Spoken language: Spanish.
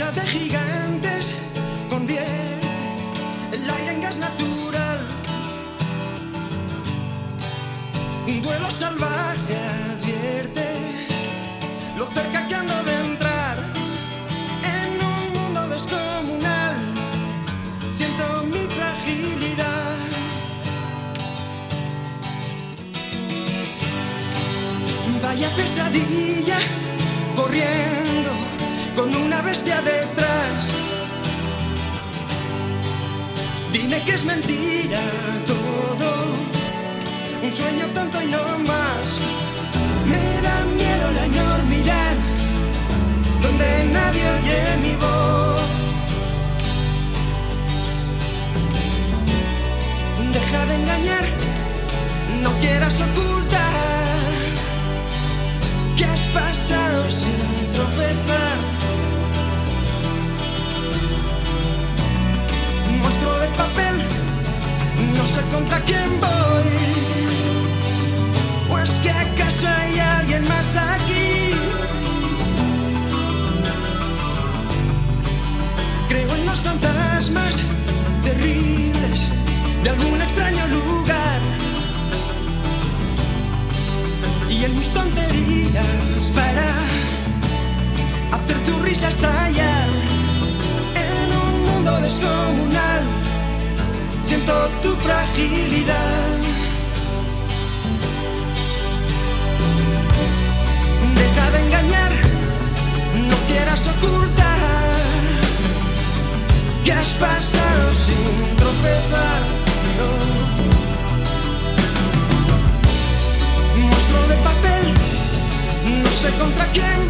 de gigantes convierte el aire en gas natural. Un duelo salvaje advierte lo cerca que ando de entrar en un mundo descomunal. Siento mi fragilidad. Vaya pesadilla Que es mentira todo, un sueño tonto y no más. Me da miedo la enormidad, donde nadie oye mi voz. Deja de engañar, no quieras ocultar voy. ¿O es que acaso hay alguien más aquí? Creo en los fantasmas terribles de algún extraño lugar y en mis tonterías para hacer tu risa estallar en un mundo descomunal. Tu fragilidad. Deja de engañar, no quieras ocultar que has pasado sin tropezar. no. monstruo de papel, no sé contra quién